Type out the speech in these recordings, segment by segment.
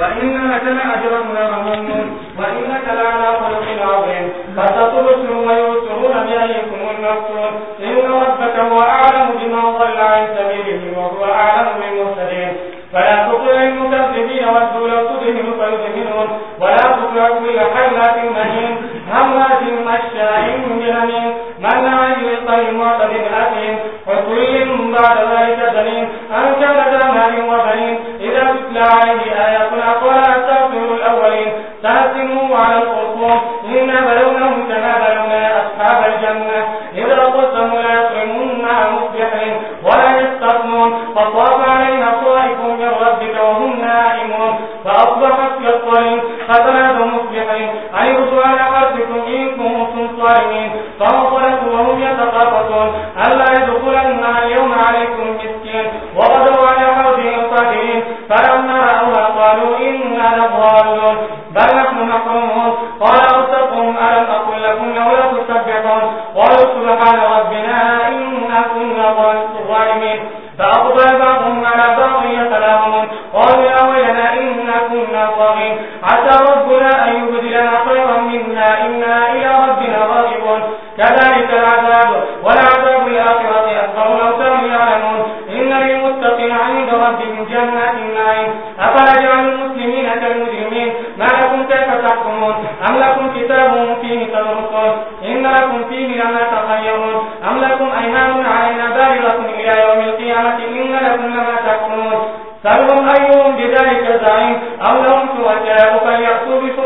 وإنك لأجرا لممنون وإنك لعلى خلق عظيم. اللہ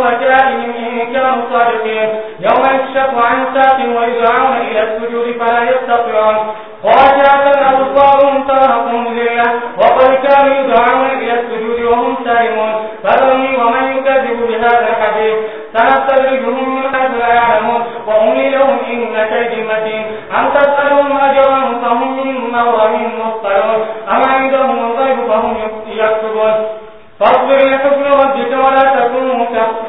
فليأتوا بشركائهم إن يوم يكشف عن ساق ويدعون إلى السجود فلا يستطيعون. خاشعة أبصارهم ترهقهم ذلة وقد كانوا يدعون إلى السجود وهم سالمون. فذرني ومن يكذب بهذا الحديث. سنستدرجهم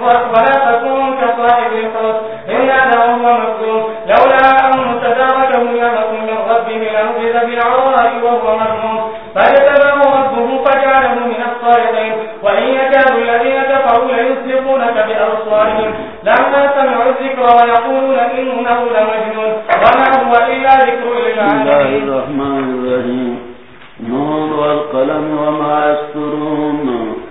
ولا تكونوا كصاحب الحوت. إن هذا مكتوم. لولا أن تداركه نعمة من ربه لنبذ بالعراء وهو مهموم فاجتباه ربه فجعله من الصالحين. وإن يكاد الذين كفروا ليسلقونك بأبصارهم. لما سمعوا الذكر ويقولون إنه لمجنون. وما هو إلا ذكر للعالمين. بسم الله الرحمن الرحيم. نون والقلم وما يسترون.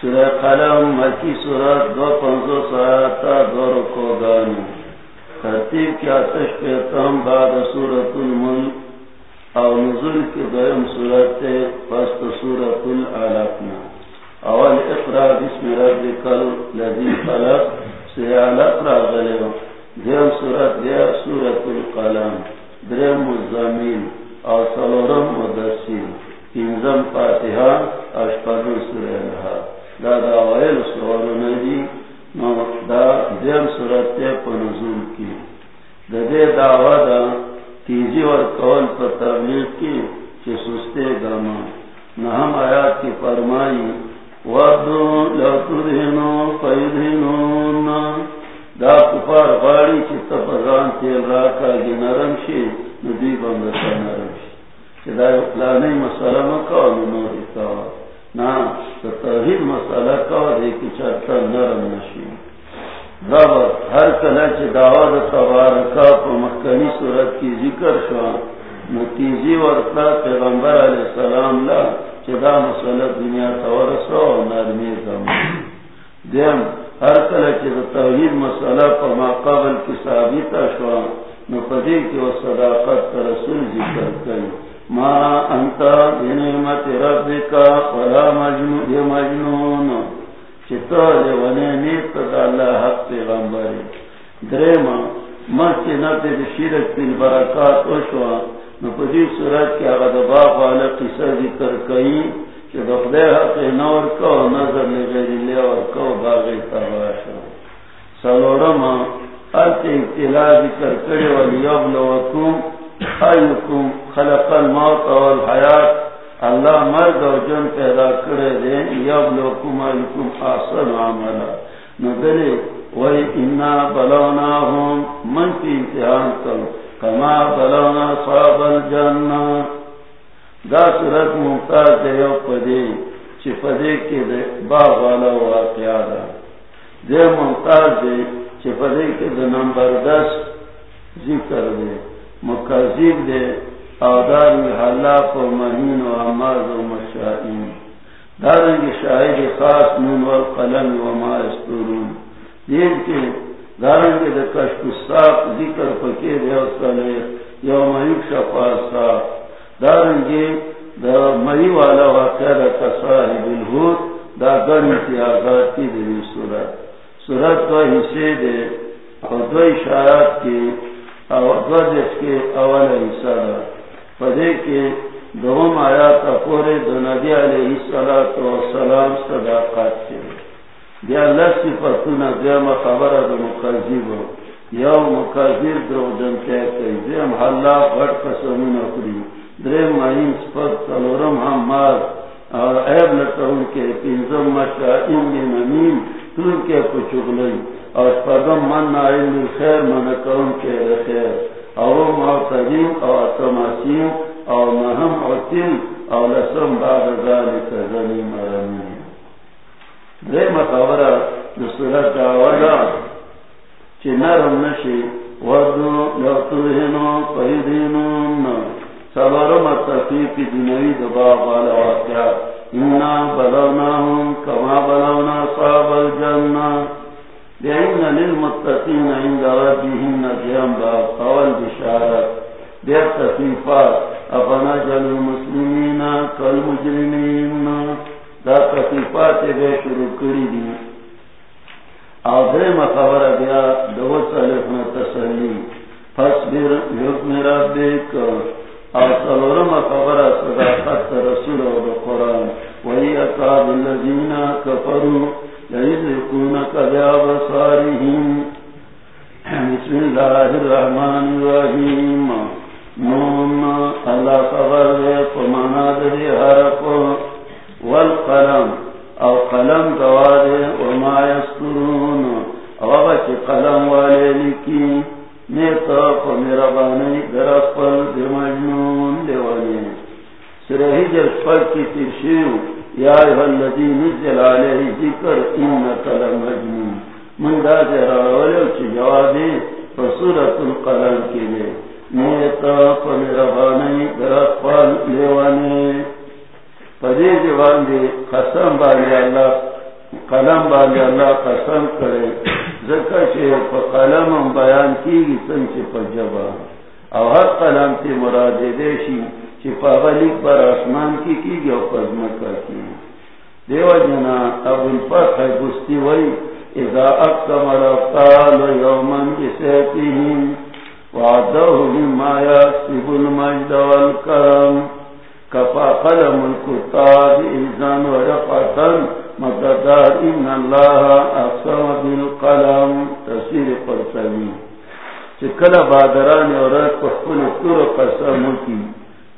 سورة قلم مکی سورت دو پنزو سایتا دو رکو ترتیب بعد سورت الملک او کی دویم سورت پست سورت العلقنا. اول اقرا بسم ربک الذی خلق را غلیو. دیم سورت دیا سورت القلم. درم الزمین او سلورم مدرسین انزم فاتحہ اشپدو سورہ لہا دا دا ویل سوالو ندی نو دا دیم صورت تے پنزول کی دا دے دعوی دا تیزی ور کول پر تبلیغ کی چی سستے گاما نہم آیات کی فرمائی وردو لو تدہنو فیدہنون دا کفار غاڑی چی تپزان تیل راکا گی نرم شی ندی بندتا نرم شی چی دا اقلانی مسئلہ مکا نو ریتاوا نا توحید مسئلہ کا چرتا نرم نشی رب ہر کلا دعوت تبارکا مکنی صورت کی ذکر شوا. نتیجی ورتا پیغمبر علیہ السلام لا چدا مسئلہ دنیا تورسو نرمی دیم، ہر کلا چ توحید مسئلہ پر ما قبل کی ثابت شوا. نو پدی کی و صداقت رسول ذکر کئی. ما انت بنعمت ربك ولا مجنون يا مجنون چتا دے ونے نیت دا اللہ حق پیغمبر درما مچ نہ تے شرک تین برکات او شو نو پدی صورت کے اگا دبا والا قصہ ذکر کئی کہ بخدے حق نور کو نظر لے گئی لے اور کو باغی تباشا سلورما ات ابتلا ذکر کرے ولی یبلوکم ایکم خلق الموت والحیات. اللہ مرد و جن پیدا کرے دے، یبلوکم ایکم احسن عملا. ندلے وی انا بلوناہم من کی امتحان کر کما بلونا صحاب الجنہ دا صورت ممتاز دے یو پدے چپدے کے دے باغ والا واقعہ دا. دے ممتاز دے، چی چپدے کے دے نمبر دس ذکر دے. مکذب دے آدار میں حلاق و مہین و عماز و مشاہین۔ دارنگی شاہد خاص نون والقلم و ما استورون۔ دید کے دارنگی دے کشک صاف ذکر پکے دے اصلے یوم یکشف آصاف دارنگی دا مئی والا واقعہ دا تصاحب الہود دا گن امتیازات کی دی صورت صورت دو حصے دے اور دو اشارات کے کے اول حصہ دا پدے کے دوم پورے دو نبی علیہ السلام صداقات کے خبر یو جن کہتے دیم حلا غٹ قسمون اکری درم مہین سپت ہم مار۔ اور عیب کے پینزم مشا تون کے اور پدم من نائل خیر من کون کے خیر. اور معتدین، اور تماسیم اور نہم اور تل اور لسم بعد ذلك زنی مرمی. درم خبرہ نصورت دعوالا چی نرم نشی وردو لو تلہنو پہدینو نرم سبرم تفیق دنوی دبا والا واقعا انا بلوناهم کما بلونا صحاب الجنہ بین للمتقین عند ربهم نجیم باب قول بشارت دیر تفیفات افنا جل دا تفیفات بے شروع کری دی آدھر مخبر بیا دو صلیفنا تسلی فاسبر حکم خبر صداقت رسول و قرآن وہی اقاب الذین کفروا لیذکونک بسم اللہ الرحمن نون خبر دے پمانا دے حرف والقلم. او قلم وما او بچ قلم والے لکی نیتا میرا بانی در اپل دی مجنون دیوانی کی ترشیو یا ایوہ اللذی نزل علیہ ذکر انکا لمجنون۔ من دا چی جوابی القلم نیتا جوان دی قسم بانی اللہ، قلم بانی اللہ قسم کرے۔ ذکر چه پا قلم بیان کی گی سن پا جبا او قلم تی مراد دیشی چه پا غلیق بر آسمان کی کی گی او قزمکا کی دیو جنا ابو الفتح گستی وی اذا اقسم رفتال یومن بسیتهم وعده مما یاسب المجد والکرم، کفا قلم الكتاب ایزان ورفعتن مددار ان اللہ اقسم بالقلم، تفسیر قرطبی۔ چکل بادران عورت کو خپل تور قسم کی۔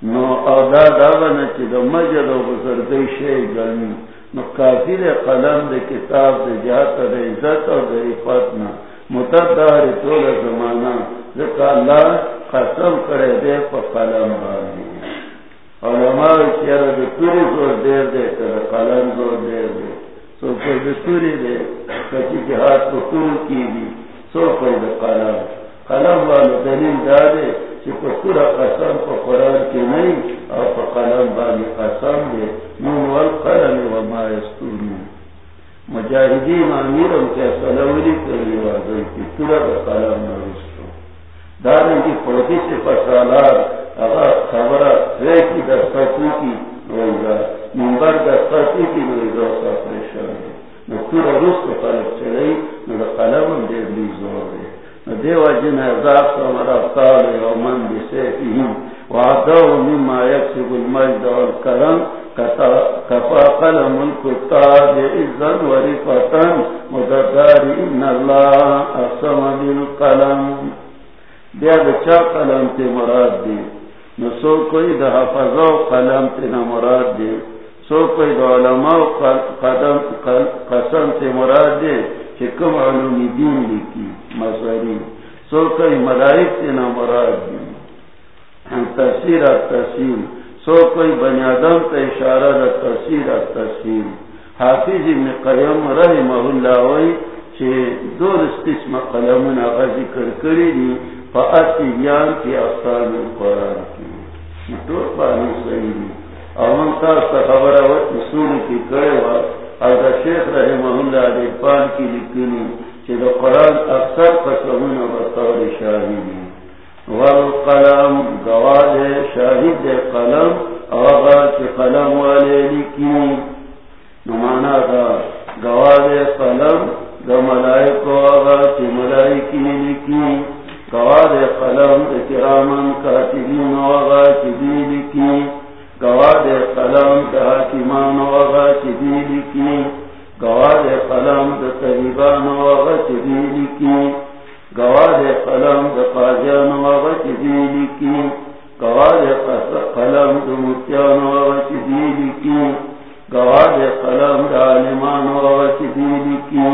نو ادا داونه چې د مجد او بزرګۍ شی ګڼي. نو کافی کافر قلم د کتاب د جهات د عزت او د عفت نه. متدار ټول زمانہ. ځکه الله قسم کړی دی په قلم باندې. علماء چیرې د توري زور ډېر دی، که قلم زور ډېر دی. سو پر په د توري دی کچې جهاد په تور کېږي سو په د قلم. قلم باندې دلیل دا دی چې په توره قسم په قرآن کې نه او په قلم باندې قسم دی نون والقلم وما یستورون مجاهدین امیرم کې سلولی کړی و چې توره د قلم نه وستو دا نه چې په دې څه فصالات هغه خبره ریکی در ساتو کی ویگا منبر در ساتو کی ویگا ساتریشن نو کور روست خلق چلی نو در قلم هم دیر لیزور دی نو دیو جن ازاب سامر ابطال یومن بسیفهم وعدو مما یکسب المجد والکرم کفا قلم الكتاب ازن ورفتن مددار ان اللہ اقسم بالقلم بیا د چا قلم ته مراد دی. نو سو کوئی د حفظو قلم ته نه مراد دی. سو کوئی د علماء قدم قسم ته مراد دی چې کوم علوم دین لیکي مصری سو کوئی ملائک ته نه مراد دی. تفسیر تفسیر. سو کوئی بنی آدم کا اشارہ دا تصویر تصویر حافظ ابن قیم رحمہ اللہ وی چھے دو قسم قلمون آغا ذکر کری دی. فأت بیان کی اصحاب القرآن کی. پانی صحیح دی اور خبر سوری کی کرے وقت اور دا شیخ رحمہ اللہ پان کی لکنی چھے دا قرآن اکثر قسمون بطور شاہدی والقلم گواد شاہد قلم آغا قلم والے لکی نمانا دا گواد قلم، دا ملائکو آغا کی ملائکی لکی قواد قلم اکراما کاتبین آغا کی دی لکی گواد قلم دا حاکمان آغا کی دی لکی گواد قلم دا طریبان آغا کی دی لکی گواد قلم د قاضیان وغت دیلی کی گواد قلم د متیان وغت دیلی کی گواد قلم د عالمان وغت دیلی کی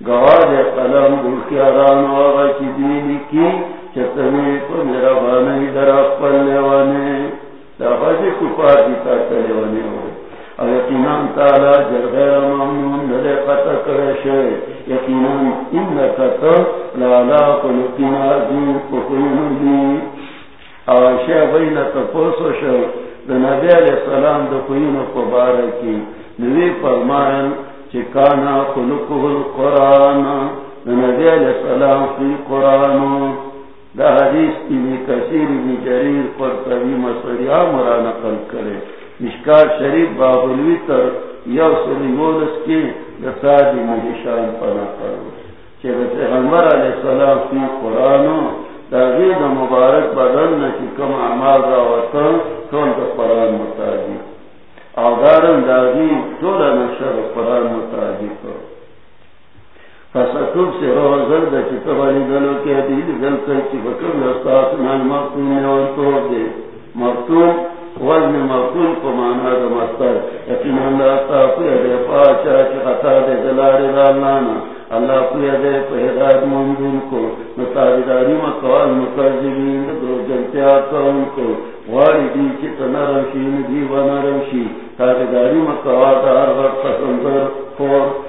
گواد قلم د خیاران وغت دیلی کی چتنی کو میرا بانی در اپل لیوانے دا خجی کفار دیتا تلیوانے ہوئے اور یقیناً تعالی جل غیر ممنون لدے قطع کرے شے یقیناً ان قطع لالا قلقین عظیم قفین لی اور شے بین تپوسو شے نبی علیہ السلام دو قین قبارکی نبی فرمائن چکانا قلقه القرآن نبی علیہ السلام فی قرآن دا حدیث ابن کثیر ابن جریر پر طبی مصری آمرا نقل کرے. مشکار شریف بابلوی تر یو سلی مولس کی دسادی مجشان پنا کرو. چه پیغمبر علیہ السلام فی قرآنو دا غید مبارک بدن نکی کم عمال راوطن تون دا قرآن متاجی او دارن دا غید تولا نشر قرآن متاجی کرو سے رو زرد چی تبالی دلو کے دیل دل کر چی بکر لستاس نال مقتون نیوان توب دے۔ مقتون وزن مقتول کو مانا دا مستر یقین اللہ تا کوئی دے پاچا چی خطا دے دلار دالانا اللہ کوئی دے پہداد منزل کو۔ نتاجداری مقوال مکرزبین دو جلتیا کون کو۔ واری دی چی تنرمشی ندی و نرمشی تاجداری مقوال دار وقت سندر خور۔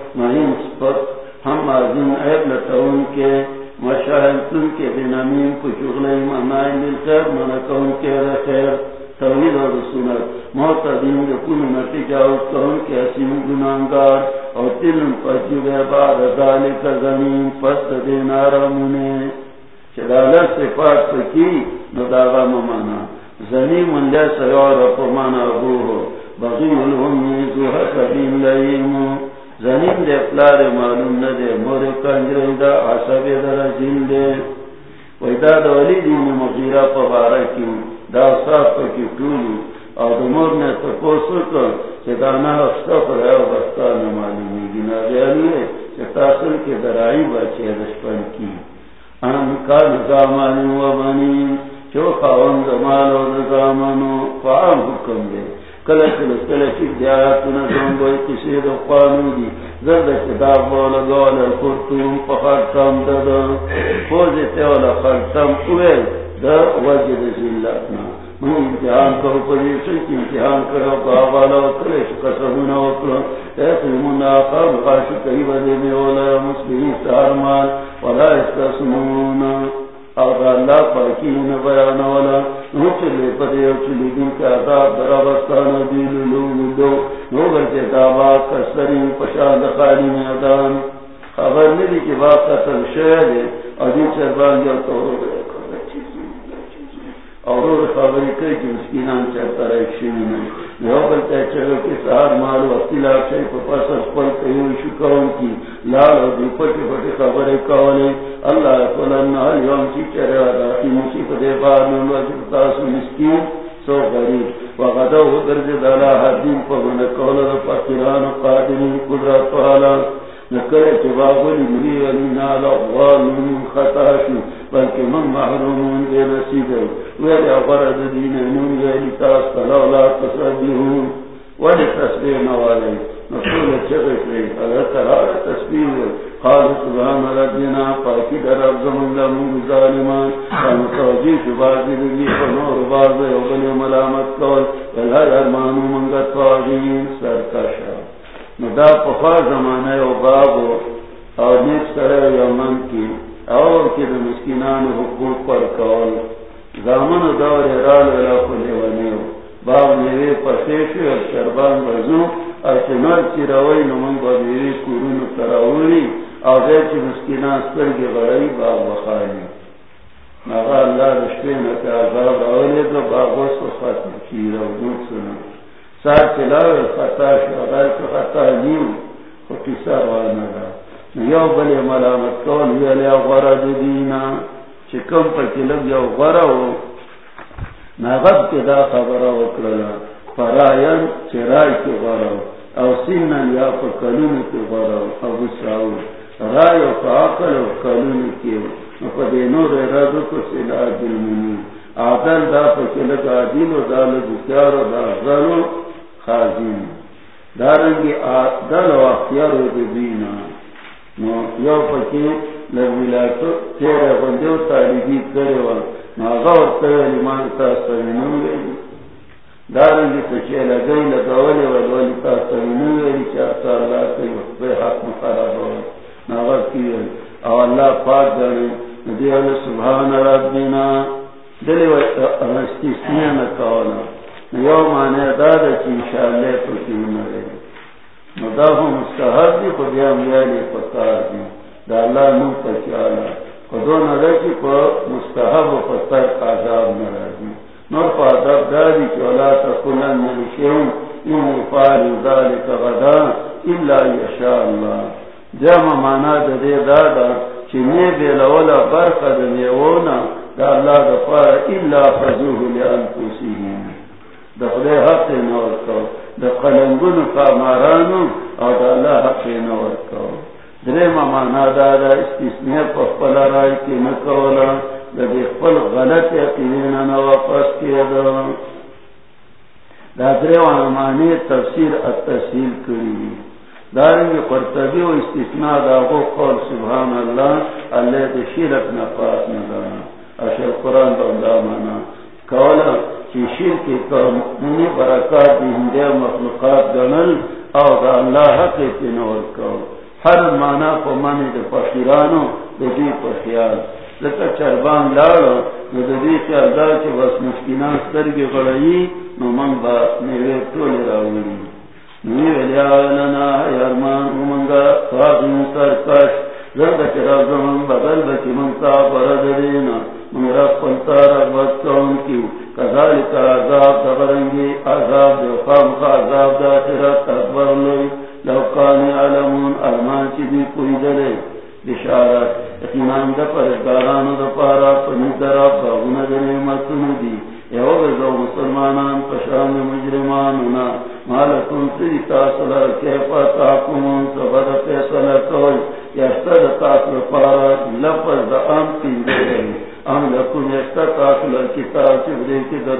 یکون کون کے اور تل پجب بعد زمین پست دینا رمونے چلالت سے پاک کی؟ نداغا ممانا۔ زمین من سیور اپمانا ابو ہو بغی دے پلار معلوم ندے مور دا عصب در جن دے۔ ویداد ولی دین مغیرہ پبارکی دا کی ٹولی اور نے تپوسو کر کہ دانا استفر ہے اور کہ تاثر کے درائی بچے رشپن کی ان کا نظامانی و بنی چو خاون زمان و نظامانو فعام حکم دے کلچ کسی دو قانو دی زرد کتاب بولا گولا کرتون دادا فوزی تیولا دا وجد زلتنا امتحان کرو پریشن امتحان کرو والا مسلمی سارمان ولا اللہ پاکین بیان والا نوچلے پدے اچلی دن کے عذاب درابستان دیل لون دو۔ نوگر کے دعوات پشاند خالی میدان خبر ندی کی بات قتل شہر ہے ادھی چربان جو تو ہو گئے۔ اور خبری کئی کہ مسکینان چاہتا رہے شنی میں۔ یو بلتا چلو کہ سہار مال وقتی لاک شای پل کئی شکاون کی۔ لال و دی پٹی پٹی خبری اللہ فلن یوم چی چرے آدھا کی مصیبت بار من مسکین۔ سو غریب۔ وغدو درج دالا حدین پا من کولا دا فقیران و قادرین، قدرت پالا نکرے کہ باغلی خطاشو بلکہ من محرومون دے ویلی دین ویلی تصدیحون ولی نقول حضرت تسبیح قال سبحان ربنا، پاکی در رب ظالمان. بازی فنور بازی ملامت کول ولہر ارمانو منگت سرکشا ندا پخوا زمانه و بابو اور نیک سره یمن کی اور کی دا مسکنان حقوق پر کول زامن دور رال ولا کلی ونیو باب نیوی پسیشو اور شربان بزو اور چنر چی روی نمون با بیوی کورون تراولی اور غیر چی مسکنان سرگی غرائی باب بخاری. نغا اللہ رشوی نکا عذاب اولی دو باغوس و ختم کی رو دود سنو سار چلاوی خطا شو غیر چی خطا نیو خطی سار وانا دا۔ یو بلی ملامت کول ویلی غرد دینا۔ چی کم پا کلب یو غرو نغب کی دا خبر وکرلا۔ فرائن چی رائی کی غرو او سینن یا پا کلون کی غرو ابو ساو رائی و پا عقل و کلون کی پا دینو ریرادو کو سلا دلمنی عدل دا پا کلب عدیل و دا لگتیار و دا ظلو خازین دارنگی عدل و اختیار و دینا. نو یو پکی لویلاتو تیرے بندیو تاریبی کرے وا. ناغا ورطا لیمان تاستوینو ویلی دارنگی تشیع لگئی لگولی ولولی تاستوینو ویلی چاہتا اللہ کئی وقتی حق مخراب ہوئی ناغا کیوئی او اللہ پاک داری ندی اللہ سبحان ربنا. دلی و استثنیہ نکولا یو مانے دادا چی انشاءاللہ مستحب دی دی نو پچالا مستحب و پتر نور پا کی اولا تکلن ملشیم ذالک غدا الا یشاء اللہ مانا دے دادا چی نی بیلولا برخ دا نیوونا دا اللہ دا پار الا فضوه لانفسیهم دا خدای حق نور کو دا قلنگون کامارانو او دا اللہ حق نور کو درے مانا دا دا استثنیہ پا پلا رائی کی نکولا دا دی پل غلط یقینین نواپس کیا دا دا درے مانی تفسیر التسہیل کری دارنگی قرطبی و استثناء دا غو قول سبحان اللہ اللہ دا شیرک نفاس ندانا اشر قرآن دا مانا کولا چی شرک کمونی برکات ہندے مخلوقات گنل او دا اللہ حق تنور کو۔ ہر مانا کو مانی دا پخیرانو دا دی چربان لارو، نو دا دی بس مشکینان سترگی نو من با نیوی تولی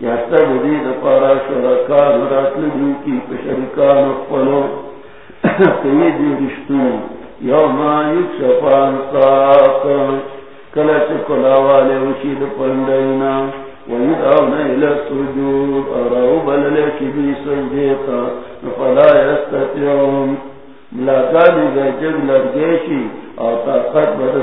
یا تب دی دپارا شرکان راتل دی کی پشرکان اخفلو کئی دی رشتون یک شفان ساق. وشید پندینا. الى سجود. اراو بللکی بی فلا یستطیعون ملاقانی جگ لرگیشی. او طاقت بدا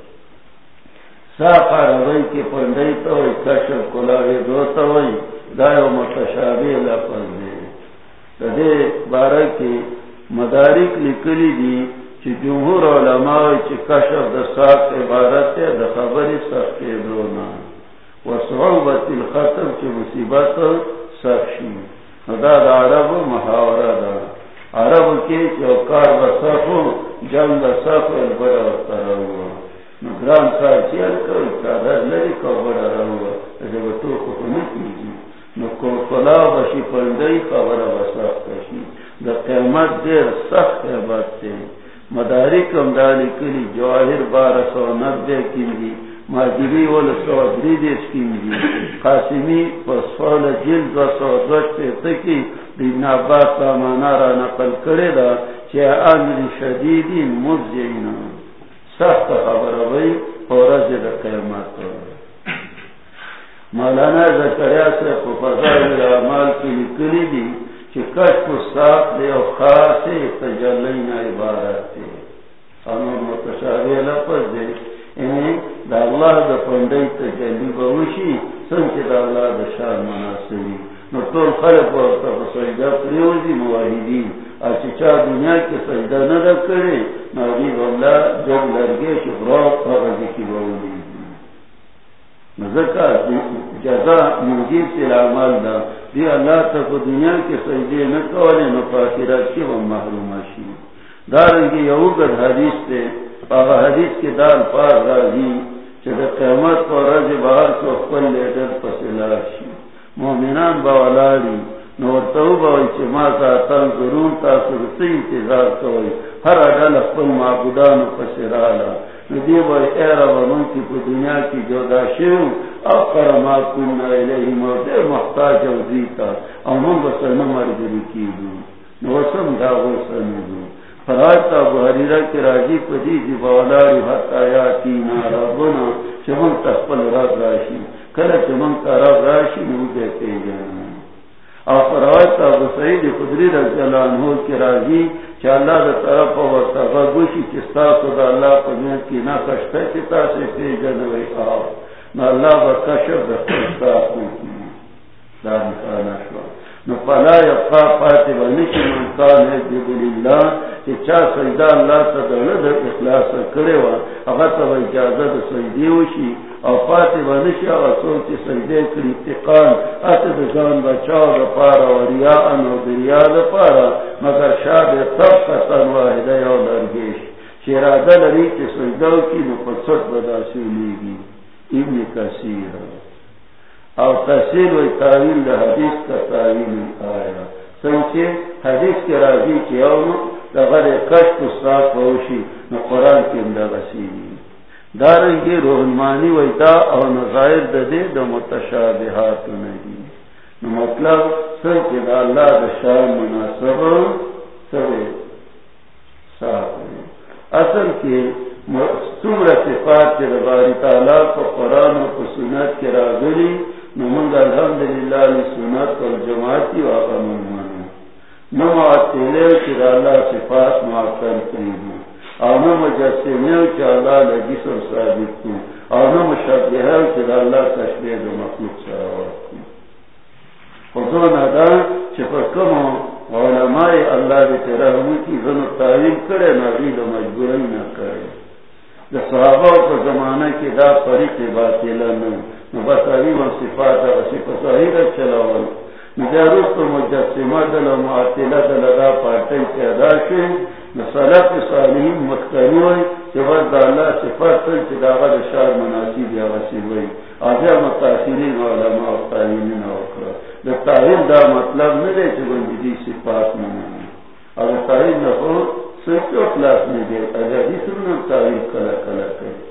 کوالی روی کی پنڈئی تو کشف کلاوی متشابی تدے بارہ کی مدارک لکلی دی چی جمہور علماء چی کشف دا عبارت ہے دا خبری دونا و صعوبت چی مصیبت سخشی دا دا عرب محاورہ دا عرب کی چی بسخو جنگ بسخو البرا ترہو گرام کار چیل کوئی چادر لری کو بڑا رہو جب تو کو نکی نو کو فلا بشی پندئی خبر وسخ کشی دا قیمت دیر سخت ہے بات سے مدارک کم دالی کلی جواہر بارہ سو نبے کلی ماجری ول سو دری دیش کلی قاسمی پسفال جلد و سو دوش پہ تکی دین عباس کا مانا نقل کرے دا چی امر شدیدی مزجینا سخت خبر ہوئی اور قیامت مولانا زکریا سے فضائل اعمال کی لکلی دی کہ کشف ساتھ دے اور خاص تجلینا عبارت دے انور متشابہ لفظ دے انہیں یعنی دا اللہ دا پندائی تجلی بوشی سنچ دا اللہ دا شان مناسبی نو طول خلق ورطا سجدہ پریوزی مواہدین اچھا دنیا کے سجدہ نہ کرے نوری اللہ جب لرگے شکراؤ فرضی کی بولی جزا مجید سے لعمال دا دی اللہ تک دنیا کے سجدے نہ کولے نو پاکرات کی وہ محروم شی دارنگی یوگت حدیث تے پاگا حدیث کے دار پار راضی چہ قیمت کو رج بہار کو پل لیٹر پسلا شی مومنان باولاری نو باوی ما ساتان ضرور سی انتظار کوئی. پسرالا ندی ایرا کی پو دنیا کی جودا شیو. اقر ما کننا محتاج و او من بسر نمر کی دو. نوسم دا بحریرہ کی راجی پدی حتی نارا بنا چمن تخپل رب راشی. کل چمن کا رب راشی نو دیتے جانا اور فرائتا بسعید خدری رضی اللہ عنہ کی راجی کہ اللہ طرف اور تو اللہ کی نا کشتا سے پی جنوی آو. اللہ کی. نو پلا یقا پاتی بنیشی منکان ہے جبل اللہ کہ چا سجدہ اللہ تا دا لد اخلاص کرے وا، اگر تا اجازت سجدی وشی، او پاتی بنیشی آغا سوچی سجدے کری تقان ات دزان بچاو دا پارا و ریاء و دریا دا پارا، مگر شاد تب قطن واحدہ یو لرگیش شیرادہ لری چی سجدو کی نو پسٹ بدا سیلیگی ابن کسیر او تحصیل و تاویل دا حدیث کا تاویل آیا. سنچے حدیث کے راضی کی او دا غر کشت استاد پوشی نو قرآن کی اندہ غسیلی دارنگی روحنمانی ویتا او نظائر دے دا متشابہات نہیں نو مطلب سر کے دا اللہ دا شاہ مناسب سر صاحب اصل کے سمر صفات کے باری تعالیٰ کو قرآن و کو سنت کے راغلی نمنگ الحمدللہ لی سنت اور جماعتی واقع ممانو نمو آتیلے کی دا اللہ صفات معاقل کری ہوں. اور نہ مجسمے کہ اللہ نے جسم ثابت کی اور نہ مشبہ ہے کہ اللہ تشبیہ جو مخلوق سے خودو ندا چپر کم علماء اللہ دے تیرا کی ذن تعلیم کرے نبی دو مجبوری نہ کرے. صحابہ کو زمانہ کی دا طریق باطلہ نہ بس ابھی صفات صفت صحیح چلاول مجسمہ دل معطلہ دل دا پارٹی صالحین ہوئی کہ اللہ صفات تل شار یا ہوئی آجا متاثرین علماء و تعلیم وکرا دا تعلیم دا مطلب نہ دے کہ صفات نہ اور تعلیم ہو کلاس دے اگر جس تعلیم کلا کلا کرے.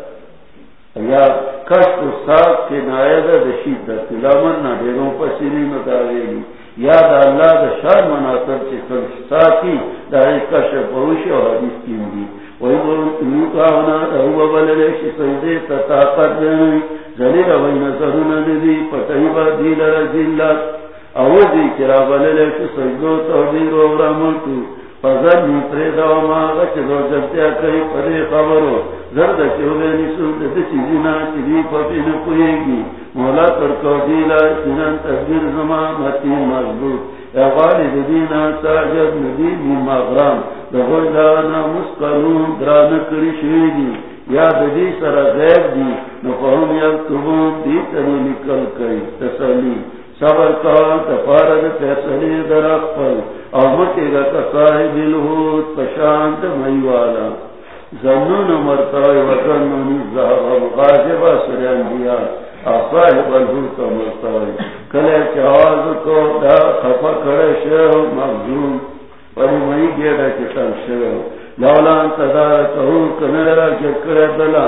یا کشت ساک کے نائد دشید دا تلامن نا دیروں پسیری مداویلی یا دا اللہ دا شار مناطر چی ساکی دا ای کشت پروش و حدیث کیم دی وی بلو کاونا دا ہوا بللیشی سجدے تا طاقت دینوی زلی روی نظرون ندی پتہیبا دیل رزیلات او دی کرا بللیشی سجدو تا دیر و رامن فضل نیترے دا ما غچ دو جبتیا کئی پدے خبرو. زرد چولے نسو دد چیزینا چیزی پپی نکوئے مولا ترکو دیلا سنن تحبیر زمان متین مضبوط. یا دینا ساجد ندی مغرام. دغل دانا مسکلون دران کری شویدی یا ددی سر غیب دی. نفهم یکتبون دی تنی نکل کئی تسلی. صبر کا تفارد فیصلی در اقفل او مکی گا صاحب الہود پشانت میوالا زنون مرتاوی وطن منی زہب غاجبا سریان دیا صاحب الہود کا کلے چاواز کو دا خفا کڑے شہر مغزون پری مئی گیڑا کتن شہر لولان تدار کہو کنرا جکر دلا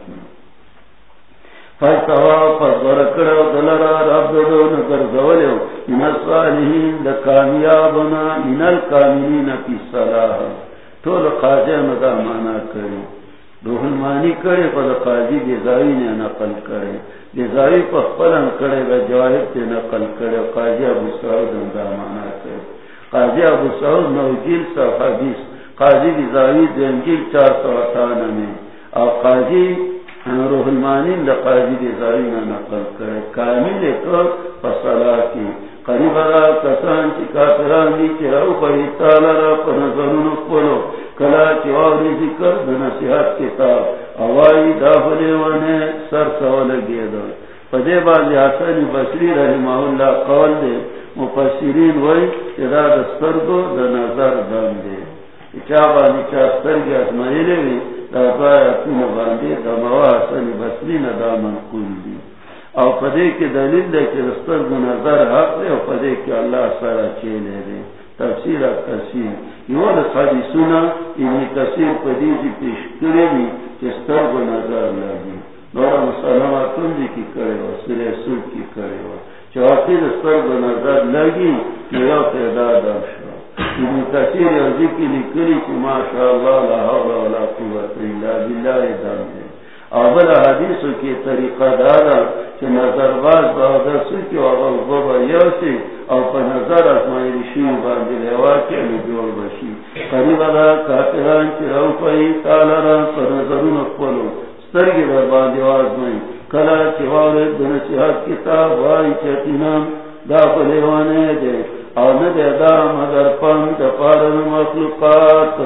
فاستوا دلرا رب دو نگر زولیو. من الصالحین دا کامیابنا، من الکاملین صلاح. قاضی مدا مانا روحن مانی کرے پا قاضی نے نقل کرے. پا پلن کرے دا جواہب تے نقل کرے. قاضی ابو سعود مانا کرے. قاضی ابو سعود نو جیل سا قاضی چار سو اتانا میں اور قاضی روح المانی دا قاضی دیزاوی نے نقل کرے. کامل تو پسلا کی قریب را کسان چی کافران دی چی رو خواهی تالا را پا نظرون اکولو. کلا چی آوری ذکر دا نصیحت کتاب. اوائی داخلی وانے سر سوال گیدو پا دے بازی حسن بسری رحمہ اللہ قول دے. مفسرین وی چی دا دستر دو دا نظر دن دے. چا بانی چا سترگی اسمائیلے وی. دا بائی اتون باندے دا منقول دی او پدے کے دلیل دے کہ رستر گو نظر حق دے او پدے کے اللہ سارا چیلے دے تفسیر اب تفسیر. یو رسادی سنا انہی کثیر پدی جی پیش کرے بھی کہ ستر گو نظر لگی نورا مسلماتون دی کی کرے ہو سرے سور کی کرے ہو چواتی رستر گو نظر لگی یو پیدا در شو انہی کثیر یوزی کی لکلی کی ماشاءاللہ لا حول ولا قوت الا باللہ دم دے اول حدیث کی طریقہ دارا کہ نظر باز با بہادر سکی و اول غبا یوسی او پا نظر اسمائی رشی باندی لیوا کے لجوڑ بشی. قریب اللہ کافران کی رو پایی تالا پا نظرون اقبلو سترگی بر باندی وازمائی کلا چی وارد دنسیحات کتاب وائی چتینام دا پا لیوانے دے او ندے دا مخلوقات۔